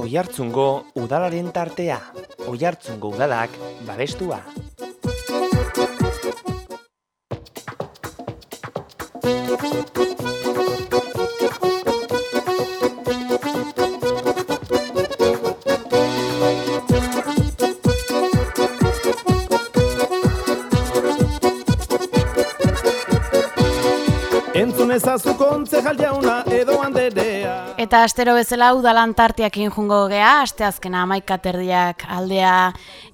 Oihartzungo udalaren tartea. Oihartzungo udalak babestua. Entzun ezazu edo handerea. Eta astero bezala udalan tartiakin jungo gea, asteazkena amaika terdiak aldea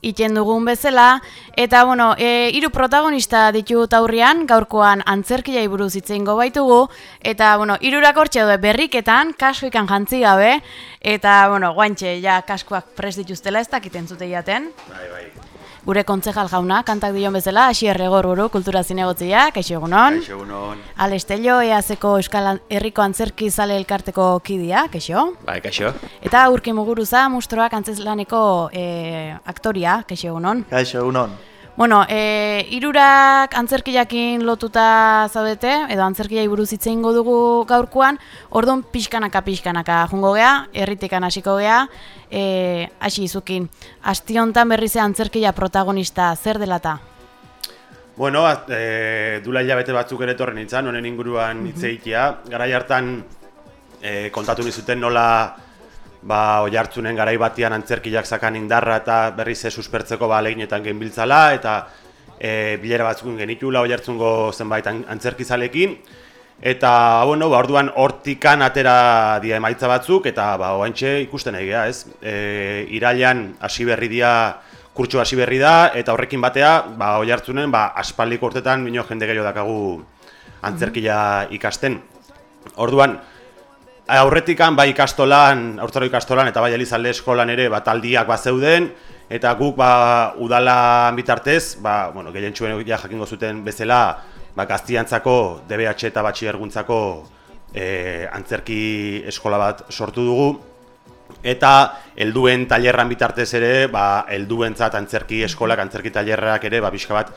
iten dugun bezala. Eta, bueno, e, hiru protagonista ditu taurrian, gaurkoan antzerkiai buruz itzeingo baitugu. Eta, bueno, irurak hortxe du berriketan, kaskoikan jantzi gabe. Eta, bueno, guantxe, ja kaskoak pres dituztela ez dakiten zute jaten. Bai, bai. Gure kontzejal jauna, kantak dion bezala, hasi erregor buru, kultura zinegotzia, kaixo egunon. Kaixo egunon. Alestello, eazeko Euskal Herriko Antzerki Zale Elkarteko kidia, kaixo. Bai, kaixo. Eta Urki Muguruza, mustroak antzeslaneko e, aktoria, kaixo egunon. Kaixo, egunon. Bueno, e, irurak antzerkiakin lotuta zaudete, edo antzerkiai buruz hitz egingo dugu gaurkoan, ordon pixkanaka pixkanaka jungo gea, herritikan hasiko gea, e, hasi izukin. Asti hontan berriz ere antzerkia protagonista zer delata? Bueno, az- e, dula hilabete batzuk ere etorri nintzen, honen inguruan hitz egitea. Garai hartan e, kontatu nizuten nola ba, oi hartzunen garai batian antzerkiak zakan indarra eta berriz ez suspertzeko ba, leginetan genbiltzala eta e, bilera batzuk genitula oi hartzungo zenbait an- antzerkizalekin. Eta, bueno, ba, orduan hortikan atera dia emaitza batzuk, eta ba, oantxe ikusten geha, ez? E, irailan hasi berri dia, kurtsu hasi berri da, eta horrekin batea, ba, oi hartzunen, ba, aspaldiko urtetan, bino jende gehiago dakagu antzerkia ikasten. Orduan, aurretikan bai ikastolan, aurtzaro ikastolan eta bai Elizalde eskolan ere bat aldiak bat zeuden eta guk ba udala bitartez, ba bueno, gehientsuen ja jakingo zuten bezala, ba gaztiantzako DBH eta batxilerguntzako e, antzerki eskola bat sortu dugu eta helduen tailerran bitartez ere, ba helduentzat antzerki eskolak, antzerki tailerrak ere ba pixka bat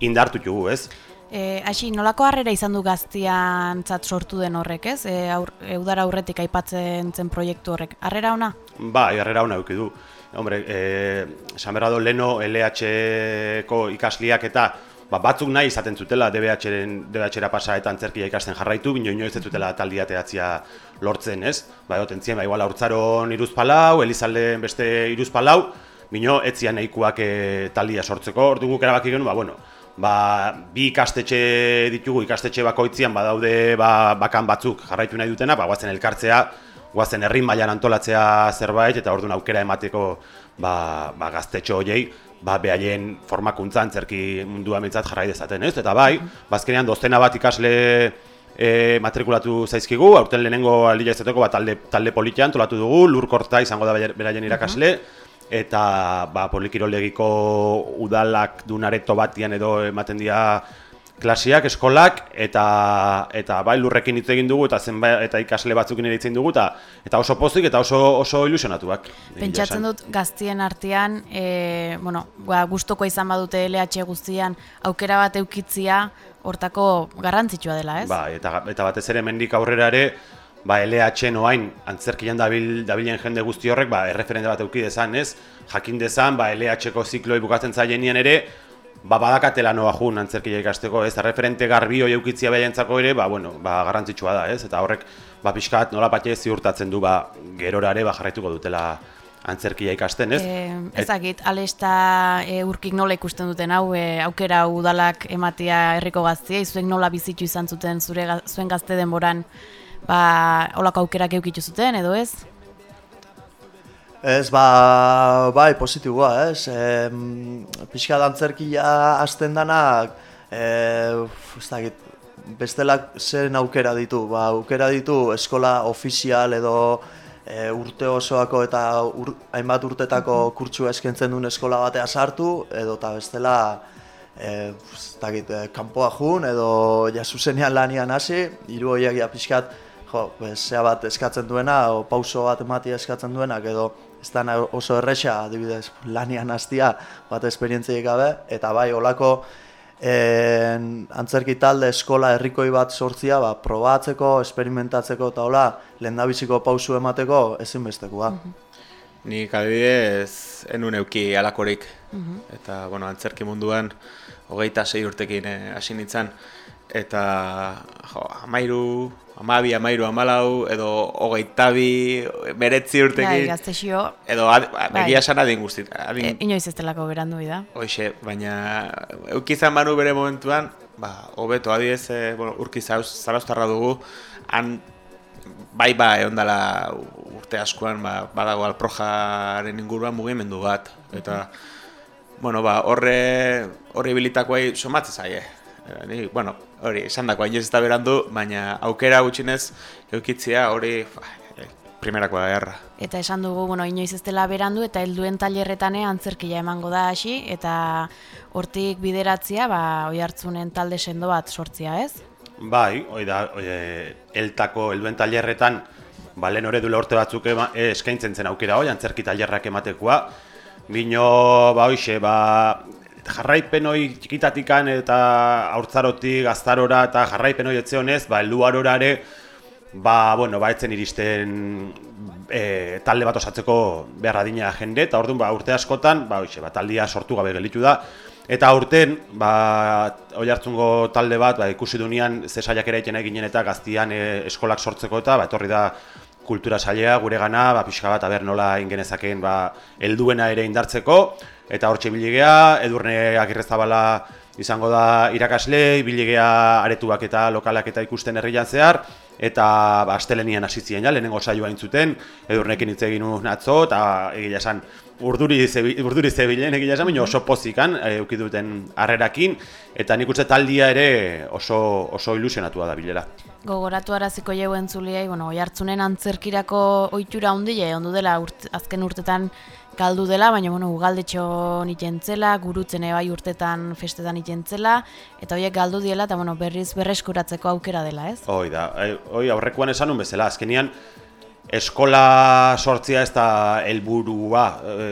indartu dugu, ez? E, hasi, nolako harrera izan du gaztiantzat sortu den horrek, ez? E, aur, eudara aurretik aipatzen zen proiektu horrek. Harrera ona? Ba, jarrera hona eduki du. Hombre, eh, esan behar do, leno LH-ko ikasliak eta ba, batzuk nahi izaten zutela DBH-ren, DBH-era pasa eta antzerkia ikasten jarraitu, bino inoiz ez zutela taldia teatzia lortzen, ez? Ba, egoten zien, ba, igual aurtzaron iruzpalau, Elizalden beste iruzpalau, bino etzian nahikoak eh, taldia sortzeko, orduan guk erabaki genuen, ba, bueno, ba, bi ikastetxe ditugu, ikastetxe bakoitzian badaude ba, bakan batzuk jarraitu nahi dutena, ba, guazen elkartzea, guazen herri mailan antolatzea zerbait, eta orduan aukera emateko ba, ba, gaztetxo horiei, ba, behaien formakuntza antzerki mundua mentzat jarrai dezaten, ez? Eta bai, bazkenean doztena bat ikasle e, matrikulatu zaizkigu, aurten lehenengo aldia izateko ba, talde, talde politian antolatu dugu, lurkorta izango da beraien- irakasle, eta ba, polikirolegiko udalak dunareto batian edo ematen dira klasiak, eskolak, eta, eta bai lurrekin hitz egin dugu, eta zenbait eta ikasle batzukin ere hitz egin dugu, eta, eta oso pozik eta oso, oso ilusionatuak. Pentsatzen dut gaztien artean, e, bueno, ba, gustoko izan badute LH guztian aukera bat eukitzia hortako garrantzitsua dela, ez? Ba, eta, eta batez ere mendik aurrera ere, ba, LH noain antzerkian dabil, dabilen jende guzti horrek, ba, erreferente bat euki dezan, ez? Jakin dezan, ba, LH-ko zikloi bukatzen zaienien ere, ba, badakatela noa jun antzerkia ikasteko, ez? Referente garbi hoi eukitzia behientzako ere, ba, bueno, ba, garrantzitsua da, ez? Eta horrek, ba, pixkat nola patxe ziurtatzen du, ba, gerora ere, ba, jarraituko dutela antzerkia ikasten, ez? E, ezagit, alesta e, urkik nola ikusten duten hau, e, aukera udalak ematia herriko gaztiei, zuek nola bizitu izan zuten zure zuen gazte denboran, ba, holako aukerak eukitu zuten, edo ez? Ez, ba, bai, positiboa, ez? E, pixka dantzerkia hasten danak, e, ez dakit, bestelak zen aukera ditu, ba, aukera ditu eskola ofizial edo e, urte osoako eta ur, hainbat urtetako kurtsua eskentzen duen eskola batea sartu, edo eta bestela, e, ez dakit, e, kanpoa jun, edo ja zuzenean lanian hasi, hiru horiek ja pixkat, jo, pues, zea bat eskatzen duena, o pauso bat ematia eskatzen duenak, edo ez da oso erresa, adibidez, lanian hastia bat esperientziek gabe, eta bai, olako en, antzerki talde eskola herrikoi bat sortzia, ba, probatzeko, esperimentatzeko eta hola, lehendabiziko pausu emateko ezinbestekoa. Nik adibidez, enun euki alakorik. Eta, bueno, antzerki munduan, hogeita sei urtekin eh, hasi nintzen. Eta, jo, amairu, amabi, amairu, amalau, edo hogeita bi, meretzi Bai, urtekin. gaztexio, Edo, ad, ba, Bai. egia esan adin guztit. Adin, e, inoiz ez delako berandu da. Hoxe, baina eukizan banu bere momentuan, ba, hobeto adibidez, e, bueno, urki zauz, zaraustarra dugu, han bai ba eondala urte askoan ba, badago alprojaren inguruan mugimendu bat eta bueno ba horre horri bilitakoai somatzen zaie Eh, ni bueno hori esandakoa inoiz ez da berandu baina aukera gutxinez eukitzia hori fa, eh, primerakoa da erra Eta esan dugu, bueno, inoiz ez dela berandu eta helduen tailerretan antzerkia emango da hasi eta hortik bideratzia, ba, oi hartzunen talde sendo bat sortzia, ez? Bai, hoi da, hoi, e, eltako helduen tailerretan, ba, lehen hori dule urte batzuk ema, e, eskaintzen zen aukera hoi, antzerki tailerrak ematekoa. Bino, ba, hoxe, ba, jarraipen hoi txikitatikan eta haurtzarotik gaztarora eta jarraipen hoi etze honez, ba, heldu arora ere, ba, bueno, ba, etzen iristen e, talde bat osatzeko behar adina jende, eta orduan, ba, urte askotan, ba, hoxe, ba, taldia sortu gabe gelitu da, Eta aurten, ba, oi hartzungo talde bat, ba, ikusi dunean, ze saiakera egiten eginen eta gaztian e, eskolak sortzeko eta, ba, etorri da kultura sailea gure gana, ba, pixka bat, aber nola ingenezakeen, ba, helduena ere indartzeko, eta hortxe biligea, edurne agirrezabala izango da irakasle, biligea aretuak eta lokalak eta ikusten herrian zehar, eta ba, astelenian hasi ja, lehenengo saioa intzuten, edurnekin hitz egin atzo, eta egia esan, urduri, zebi, urduri zebilen egia esan, baina oso pozikan e, euki duten harrerakin, eta nik uste taldia ere oso, oso ilusionatua da bilera. Gogoratu araziko jau entzuliai, bueno, oi hartzunen antzerkirako ohitura handile, ondu dela urt, azken urtetan galdu dela, baina bueno, ugaldetxo nitentzela, gurutzen bai urtetan festetan nitentzela, eta horiek galdu diela, eta bueno, berriz berreskuratzeko aukera dela, ez? Hoi da, e, hoi aurrekoan esan nun bezala, azkenian eskola sortzia ez da helburua, e,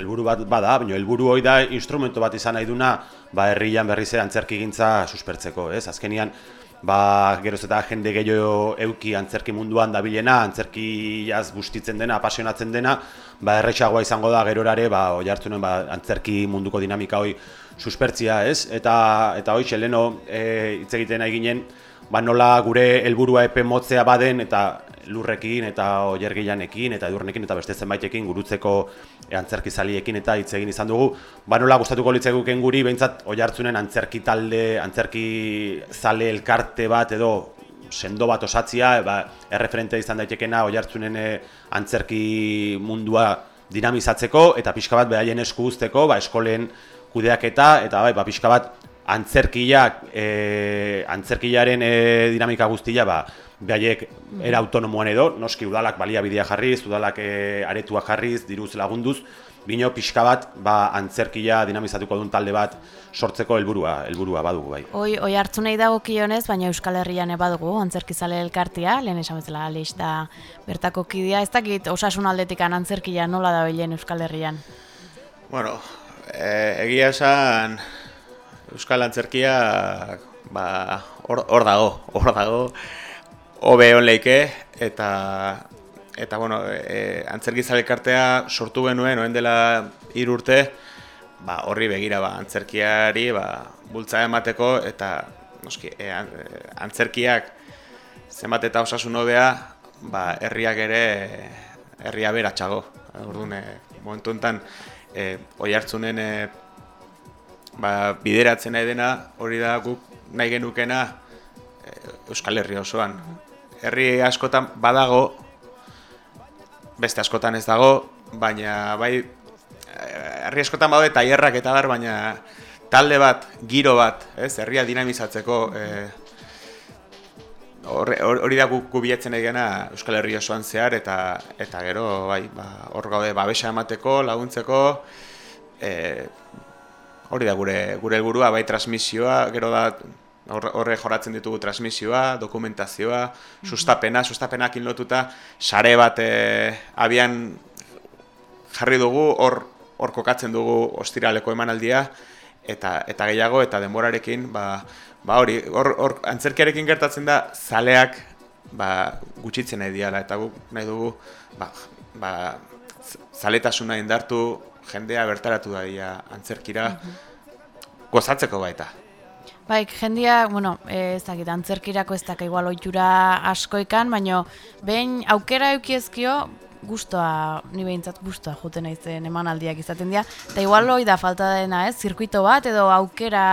helburu bat bada, baina helburu hoi da instrumento bat izan nahi duna, ba herrian berriz antzerkigintza suspertzeko, ez? Azkenian ba, geroz eta jende gehiago euki antzerki munduan dabilena, antzerki jaz bustitzen dena, apasionatzen dena, ba, errexagoa izango da gerorare, ba, oi hartzunen, ba, antzerki munduko dinamika hoi suspertzia, ez? Eta, eta hoi, leno e, hitz egiten nahi ginen, ba, nola gure helburua epe motzea baden, eta lurrekin, eta oiergilanekin, eta edurnekin, eta beste zenbaitekin gurutzeko e, antzerki zaliekin, eta hitz egin izan dugu, ba, nola gustatuko litzeguken guri, behintzat, oi hartzunen antzerki talde, antzerki zale elkarte bat, edo sendo bat osatzia, ba, erreferente izan daitekena oi hartzunen e, antzerki mundua dinamizatzeko, eta pixka bat behaien esku uzteko, ba, eskolen kudeaketa, eta bai, ba, pixka bat antzerkiak, e, antzerkiaren e, dinamika guztia, ba, behaiek era autonomoan edo, noski udalak baliabidea jarriz, udalak e, aretua jarriz, diruz lagunduz, bino pixka bat, ba, antzerkia dinamizatuko duen talde bat sortzeko helburua, helburua badugu bai. Oi, oi hartzunei dagokionez, baina Euskal Herrian badugu, antzerkizale elkartia, lehen esan bezala da bertako kidea, ez dakit osasun aldetik antzerkia nola da bilen Euskal Herrian. Bueno, e, egia esan Euskal Antzerkia ba, hor, hor dago, hor dago, hobe on leike, eta, eta bueno, e, antzerki zalekartea sortu genuen, oen dela hiru urte, ba, horri begira, ba, antzerkiari ba, bultza emateko, eta noski, e, e, antzerkiak zenbat eta osasun hobea, ba, herriak ere herria beratxago. Orduan, e, momentu honetan, e, oi hartzunen e, ba, bideratzen nahi dena, hori da guk nahi genukena e, Euskal Herri osoan. Herri askotan badago, beste askotan ez dago, baina bai, herri askotan badaude tailerrak eta bar, baina talde bat, giro bat, ez, herria dinamizatzeko e, Hori da guk gubiatzen egena Euskal Herri osoan zehar eta eta gero bai, ba, hor gaude babesa emateko, laguntzeko e, hori da gure gure helburua bai transmisioa, gero da hor- horre joratzen ditugu transmisioa, dokumentazioa, sustapena, sustapenakin lotuta sare bat e, abian jarri dugu, hor hor kokatzen dugu ostiraleko emanaldia eta eta gehiago eta denborarekin ba, ba hori hor, hor antzerkiarekin gertatzen da zaleak ba, gutxitzen nahi diala eta guk nahi dugu ba, ba, zaletasuna indartu jendea bertaratu daia antzerkira gozatzeko baita. Bai, jendia, bueno, eh, ez dakit, antzerkirako ez dakit igual ohitura askoikan, baino behin aukera eukiezkio, gustoa, ni behintzat gustoa juten naizen emanaldiak izaten dira, eta igual hoi da falta dena, ez, zirkuito bat edo aukera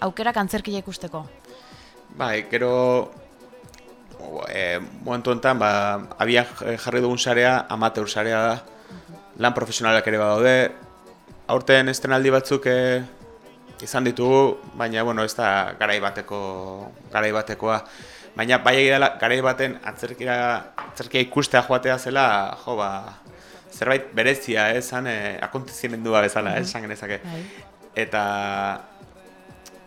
aukerak antzerkia ikusteko. Bai, gero e, momentu honetan, ba, abian jarri dugun sarea, amateur sarea da, lan profesionalak ere badaude, aurten estrenaldi batzuk e, izan ditugu, baina, bueno, ez da garai bateko, garai batekoa. Baina, bai dela, garai baten antzerkira, antzerkia ikustea joatea zela, jo, ba, zerbait berezia, eh, esan, e, akontezimendua bezala, eh, esan genezake. Bai. Eta,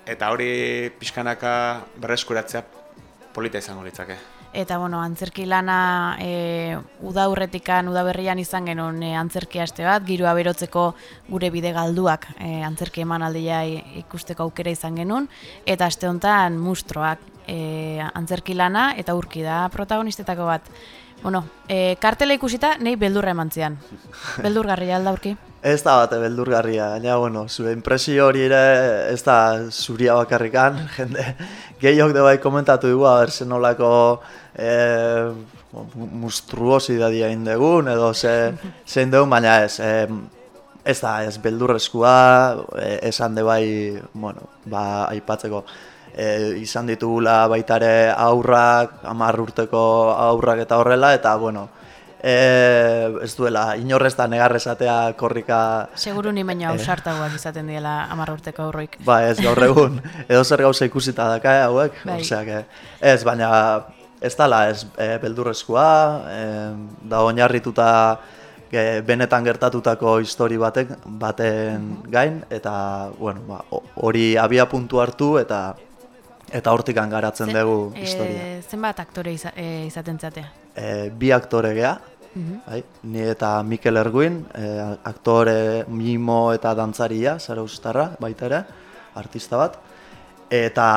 eta hori pixkanaka berreskuratzea polita izango litzake. Eta, bueno, antzerki lana e, uda urretikan, uda berrian izan genuen e, antzerki aste bat, girua berotzeko gure bide galduak e, antzerki emanaldia i- ikusteko aukera izan genuen, eta aste honetan mustroak e, antzerki lana eta urki da protagonistetako bat. Bueno, e, kartela ikusita, nei beldurra eman zian. Beldurgarria alda urki? Ez da bate beldurgarria, baina, bueno, zure impresio hori ere ez da zuria bakarrikan, jende gehiok de bai komentatu dugu, haber zen nolako e, monstruosidadia indegun, edo ze, zein dugun, baina ez, e, ez da, ez beldurrezkoa, e, esan de bai, bueno, ba, aipatzeko, e, izan ditugula baita ere aurrak, hamar urteko aurrak eta horrela, eta, bueno, e, ez duela, inorrez da negar esatea korrika Seguru ni baino ausartagoak izaten diela hamar urteko aurroik. Ba, ez gaur egun, edo zer gauza ikusita daka eh, hauek, Bai. que, ez, baina ez dala, ez e, beldurrezkoa, e, da oinarrituta e, benetan gertatutako histori batek, baten gain, eta, bueno, ba, ho- hori abia puntu hartu, eta eta hortikan garatzen dugu historia. E, zenbat aktore iza, e, izaten zatea? E, bi aktore gea, bai, ni eta Mikel Erguin, e, aktore, mimo eta dantzaria, zara ustarra, baita ere, artista bat. Eta,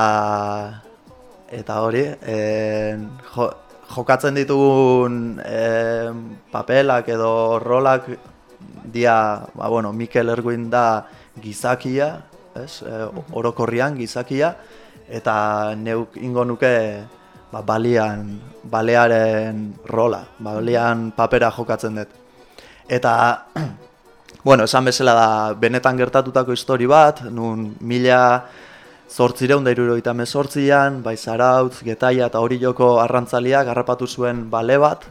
eta hori, e, jo, jokatzen ditugun e, papelak edo rolak dia, ba, bueno, Mikel Erguin da gizakia, ez, e, orokorrian gizakia, eta neuk ingo nuke ba, balian, balearen rola, balian papera jokatzen dut. Eta, bueno, esan bezala da, benetan gertatutako histori bat, nun mila zortzireun da irurogeita mezortzian, bai Zarautz, Getaia eta hori joko arrantzaliak harrapatu zuen bale bat,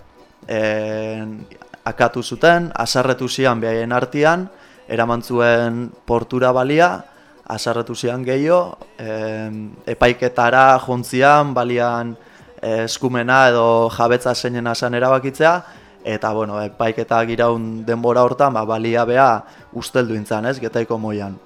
en, akatu zuten, asarretu zian behaien artian, eraman zuen portura balia, asarretu zian gehiago, epaiketara jontzian, balian eskumena edo jabetza zeinena zen erabakitzea, eta bueno, epaiketa giraun denbora hortan, ba, balia beha usteldu intzan, ez, getaiko moian.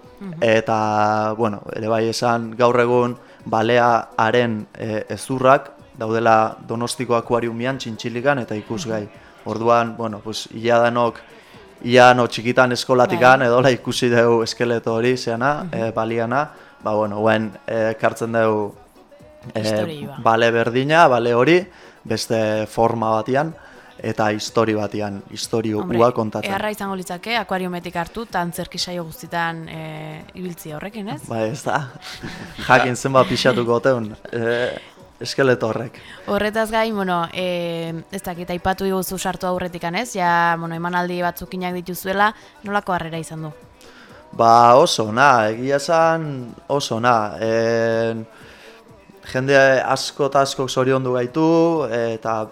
Eta, bueno, ere bai esan gaur egun balearen e, ezurrak daudela Donostiko akuariumian txintxilikan eta ikusgai. Orduan, bueno, pues ia danok no txikitan eskolatikan edola ikusi dugu eskeleto hori zeana, e, baliana, ba bueno, guen e, kartzen dugu e, bale berdina, bale hori, beste forma batian, eta histori batian, historio ua kontatzen. eharra izango litzake, akuariometik hartu, eta antzerki saio guztitan e, ibiltzia horrekin, ez? Ba ez da, jakin zenba pixatuko oteun, e, eskeleto horrek. Horretaz gain, bueno, e, ez dakit, aipatu diguzu sartu aurretikan, ez? Ja, bueno, emanaldi batzukinak dituzuela, nolako harrera izan du? Ba oso na, egia esan oso na. E, jende asko eta asko zoriondu gaitu, eta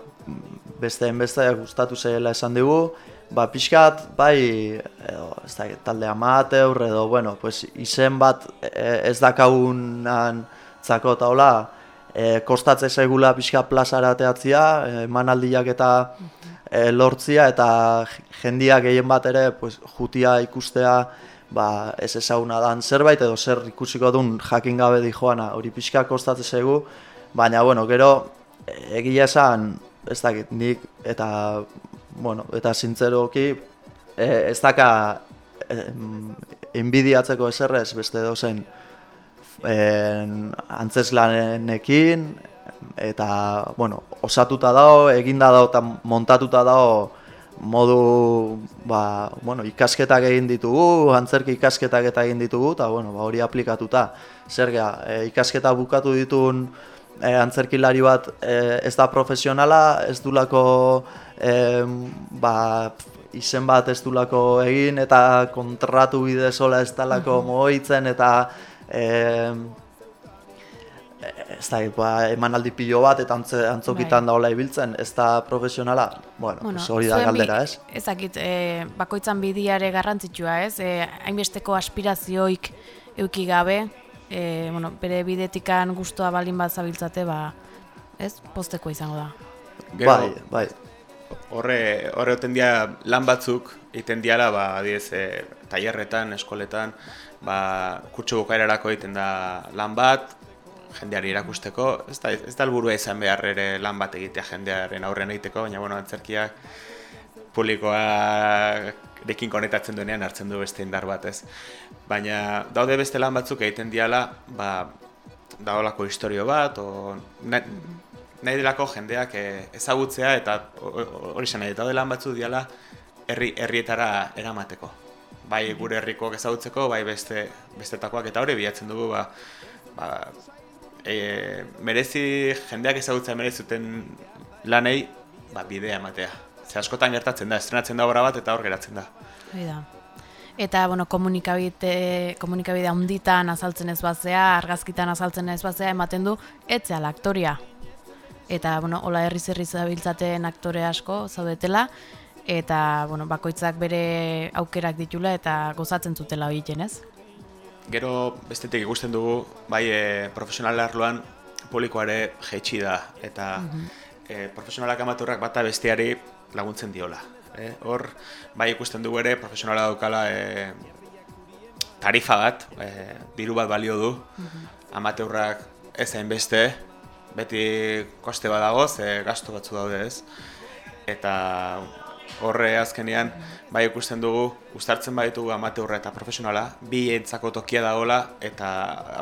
besteen beste gustatu zela esan digu, ba pixkat, bai, edo, ez da, talde amateur, edo, bueno, pues, izen bat e, ez dakagunan zako eta hola, e, kostatze zaigula pixka plazara teatzia, emanaldiak eta e, lortzia, eta jendiak gehien bat ere, pues, jutia ikustea, ba, ez ezaguna dan zerbait, edo zer ikusiko duen jakin gabe di joana, hori pixka kostatze zaigu, baina, bueno, gero, egia esan, ez dakit, nik, eta, bueno, eta zintzeroki, e, ez daka em, inbidiatzeko eserrez beste dozen en, antzeslanenekin, eta, bueno, osatuta dago, eginda dago eta montatuta dago modu, ba, bueno, ikasketak egin ditugu, antzerki ikasketak eta egin ditugu, eta, bueno, ba, hori aplikatuta. Zer e, ikasketa bukatu ditun e, antzerkilari bat e, ez da profesionala, ez dulako e, ba, izen bat ez dulako egin, eta kontratu bide sola ez dalako moitzen, eta e, ez da, ba, emanaldi pilo bat eta antze, antzokitan bai. daola ibiltzen, ez da profesionala, bueno, bueno hori da galdera, ez? Ezakit, e, bakoitzan bidiare garrantzitsua, ez? E, hainbesteko aspirazioik euki gabe, e, bueno, bere bidetikan gustoa balin bat zabiltzate, ba, ez? Posteko izango da. Gero, bai, bai. Horre, horre oten dia lan batzuk, iten diala, ba, adiez, e, tailerretan, eskoletan, ba, kutsu bukaerarako egiten da lan bat, jendeari erakusteko, ez da, ez da alburua izan behar ere lan bat egitea jendearen aurren egiteko, baina bueno, antzerkiak publikoa dekin konetatzen duenean hartzen du beste indar bat, ez. Baina daude beste lan batzuk egiten diala, ba, daolako historio bat, o, nahi, delako jendeak eh, ezagutzea eta hori zen nahi, daude lan batzuk diala herri, herrietara eramateko. Bai gure herrikoak ezagutzeko, bai beste bestetakoak eta hori bilatzen dugu, ba, ba, e, merezi jendeak ezagutza merezuten lanei ba, bidea ematea. Ze askotan gertatzen da, estrenatzen da obra bat eta hor geratzen da. da. Eta, bueno, komunikabide, komunikabide handitan azaltzen ez bazea, argazkitan azaltzen ez bazea, ematen du, etzea aktoria. Eta, bueno, hola herri zerri zabiltzaten aktore asko zaudetela, eta, bueno, bakoitzak bere aukerak ditula eta gozatzen zutela hori ez? Gero bestetik ikusten dugu, bai e, profesional arloan publikoare jaitsi da, eta mm profesionalak amaturrak bata besteari laguntzen diola. E, hor, bai ikusten dugu ere, profesionala daukala e, tarifa bat, e, diru bat balio du, mm amateurrak ez beste, beti koste badagoz, e, gastu batzu daude ez. Eta horre azkenean bai ikusten dugu gustartzen baditugu amateurra eta profesionala bi entzako tokia dagoela eta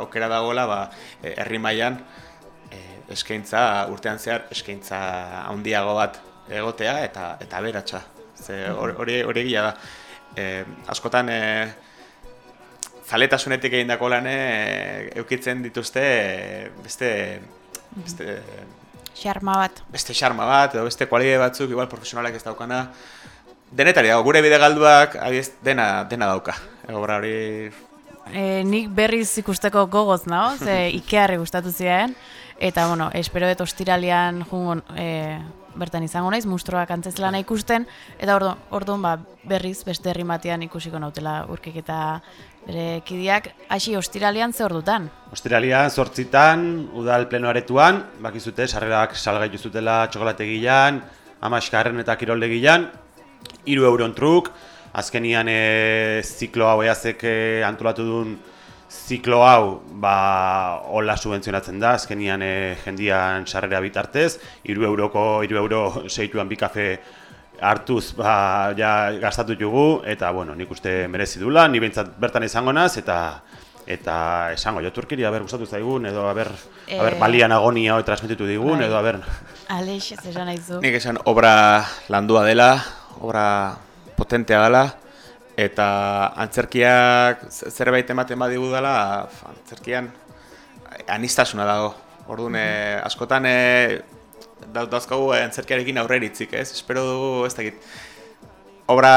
aukera dagoela ba e, herri mailan e, eskaintza urtean zehar eskaintza handiago bat egotea eta eta beratsa ze hori hori egia da. E, askotan e, zaletasunetik egindako lane e, eukitzen dituzte beste beste xarma bat. Beste xarma bat, edo beste kualide batzuk, igual profesionalak ez daukana. Denetari dago, gure bide galduak, abiez, dena, dena dauka. Obra hori... E, nik berriz ikusteko gogoz, no? Ze ikearri gustatu ziren. Eta, bueno, espero dut ostiralian jungon, e, bertan izango naiz, mustroak antzezlana ikusten. Eta orduan, ordu, ba, berriz, beste herri ikusiko nautela urkik eta bere kidiak, hasi ostiralian ze ordutan? Ostiralian, sortzitan, udal plenoaretuan, bakizute, sarrerak salgaitu zutela txokolategian, amaskarren eta kiroldegian, iru euron truk, azkenian e, ziklo hau eazek e, antolatu duen ziklo hau ba, hola subentzionatzen da, azkenian e, jendian sarrera bitartez, iru euroko, iru euro seituan bi kafe hartuz ba, ja gastatu dugu eta bueno, nik uste merezi dula, ni behintzat bertan izango naz eta eta esango jo turkiri aber gustatu zaigun edo aber e... aber balian agonia hori transmititu digun bai. edo aber Alex ez esan aizu. Nik esan obra landua dela, obra potentea dela eta antzerkiak zerbait ematen badigu dela, antzerkian anistasuna dago. Orduan, eh, askotan eh, da, dauzkagu antzerkiarekin aurreritzik, ez? Espero dugu, ez dakit, obra,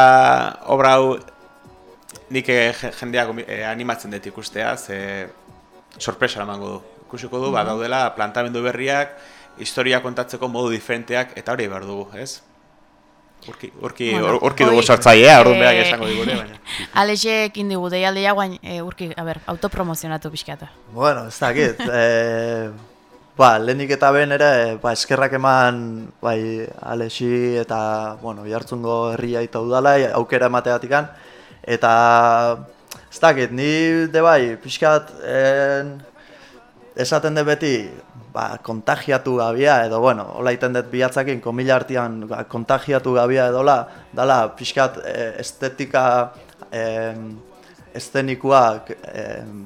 obra hau nik eh, jendeak eh, animatzen dut ikustea, ze sorpresa emango du. Ikusiko du, mm -hmm. daudela plantamendu berriak, historia kontatzeko modu diferenteak, eta hori behar dugu, ez? Urki, urki, bueno, urki dugu sortzailea, orduan behar esango digure, baina. Alexek indigu, deialdea guain, e, urki, a ber, autopromozionatu pixkata. Bueno, ez dakit, e, Ba, lehenik eta ben ere, ba, eskerrak eman bai, Alexi eta, bueno, jartzungo herria eta udala, aukera emateatik Eta, ez dakit, ni de bai, pixkat, en, esaten de beti, ba, kontagiatu gabia, edo, bueno, hola iten dut bihatzakin, komila artian, ba, kontagiatu gabia edo, la, dala, pixkat, e, estetika, estenikoak em,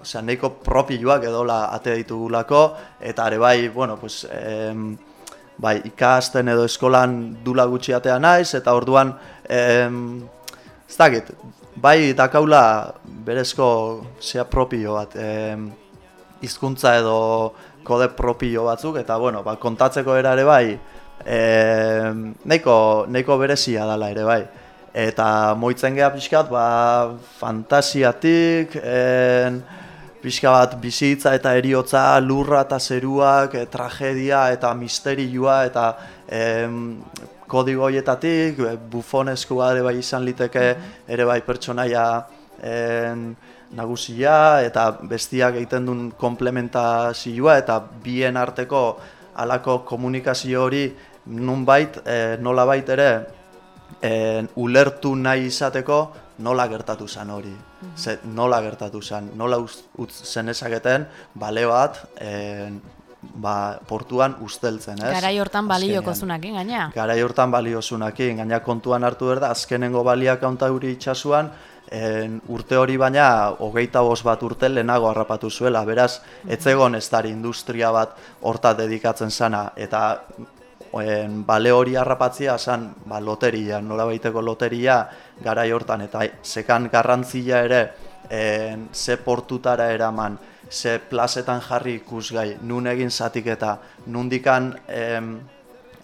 osea, nahiko propioak edola ate ditugulako, eta ere bai, bueno, pues, em, bai, ikasten edo eskolan dula gutxi atea naiz, eta orduan, em, ez dakit, bai dakaula berezko zea propio bat, em, hizkuntza edo kode propio batzuk, eta bueno, ba, kontatzeko era ere bai, em, nahiko, nahiko berezia dela ere bai. Eta moitzen geha pixkat, ba, fantasiatik, en, pixka bat bizitza eta eriotza, lurra eta zeruak, e, tragedia eta misterioa eta em, kodigoietatik, e, bufonezkoa ere bai izan liteke ere bai pertsonaia en, nagusia eta bestiak egiten duen komplementazioa eta bien arteko halako komunikazio hori nunbait, e, nolabait ere e, ulertu nahi izateko nola gertatu zen hori. Ze, nola gertatu zen, nola utz zen ezaketen bale bat e, ba, portuan usteltzen, ez? Garai hortan balioko Azkenean. zunakin, gaina. Garai hortan baliozunakin, gaina kontuan hartu behar da, azkenengo baliak haunta huri itxasuan, en, urte hori baina hogeita bost bat urte lehenago harrapatu zuela, beraz, etzegon ez dari industria bat hortat dedikatzen sana, eta en, bale hori harrapatzia zan ba, loteria, nola baiteko loteria garai hortan, eta sekan garrantzia ere en, ze portutara eraman, ze plazetan jarri ikusgai, nun egin zatiketa, nundikan em,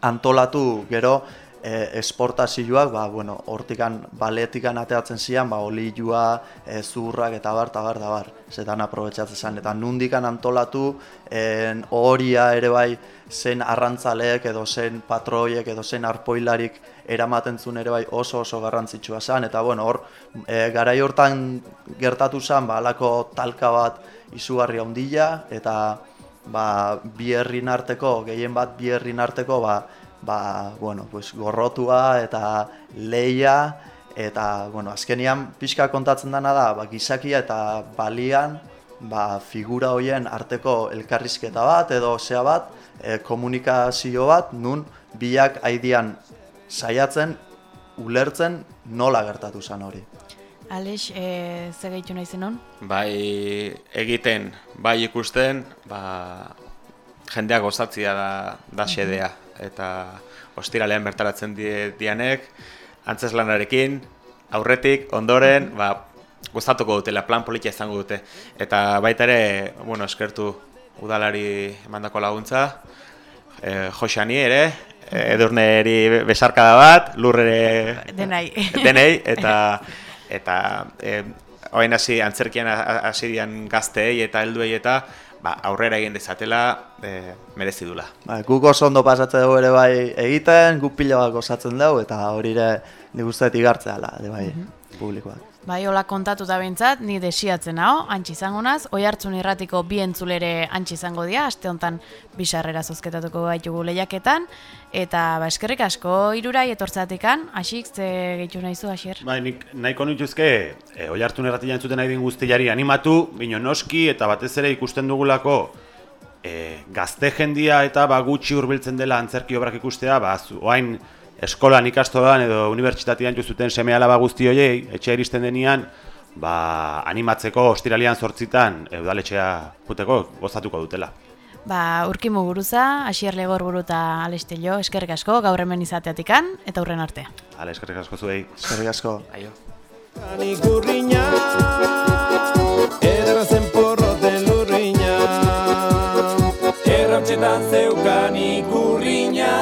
antolatu gero e, esportazioak, ba, bueno, hortikan baletikan ateatzen zian, ba, olilua, e, zurrak eta bar, eta bar, eta bar, zetan aprobetsatzen zen, eta nundikan antolatu en, horia ere bai zen arrantzaleek edo zen patroiek edo zen arpoilarik eramaten zuen ere bai oso oso garrantzitsua zen, eta bueno, hor, e, garai hortan gertatu zen, ba, alako talka bat izugarri handia, eta ba, bi herrin arteko, gehien bat bi herrin arteko, ba, ba, bueno, pues, gorrotua eta leia, eta, bueno, azkenian pixka kontatzen dena da, ba, gizakia eta balian, ba, figura hoien arteko elkarrizketa bat, edo zea bat, e, komunikazio bat, nun biak haidian saiatzen, ulertzen nola gertatu zen hori. Aleix, e, ze gehitu nahi zenon? Bai egiten, bai ikusten, ba, jendea gozatzia da, da xedea. Eta ostiralean bertaratzen die, dianek, antzeslanarekin, aurretik, ondoren, ba, gozatuko dutela, plan politia izango dute. Eta baita ere, bueno, eskertu udalari emandako laguntza, e, Josani ere, e, edurneri besarkada bat, lurrere Denai. denei eta eta eh orain hasi antzerkian ha- hasi dian gazteei eta helduei eta ba, aurrera egin dezatela e, merezi dula. Ba, guk oso ondo pasatzen dugu ere bai egiten, guk pila bat gozatzen dugu, eta hori ere nik uste dut igartzea ala, ere bai, publikoak. Bai, hola kontatuta behintzat, ni desiatzen hau, antxi izango naz, oi hartzun irratiko bi entzulere antxi izango dira, aste honetan bisarrera zozketatuko gaitugu lehiaketan, eta ba, eskerrik asko irurai etortzatikan, hasik ze gehitu nahi zu, hasier? Bai, nik nahiko nituzke, e, oi hartu nerratian entzuten nahi din guztiari animatu, bino noski eta batez ere ikusten dugulako e, gazte jendia eta ba, gutxi hurbiltzen dela antzerki obrak ikustea, ba, zu, oain eskolan ikastodan edo unibertsitatean juzuten seme alaba guzti hoiei, etxea iristen denian, ba, animatzeko ostiralian sortzitan e, udaletxea puteko gozatuko dutela. Ba, urkimu buruza, hasier legor buru eta alestelio, eskerrik asko, gaur hemen izateatikan, eta hurren arte. Hala, eskerrik asko zuei. Eskerrik asko. Aio. Ikurriña, ederra zen porroten lurriña. Errautxetan zeukan ikurriña,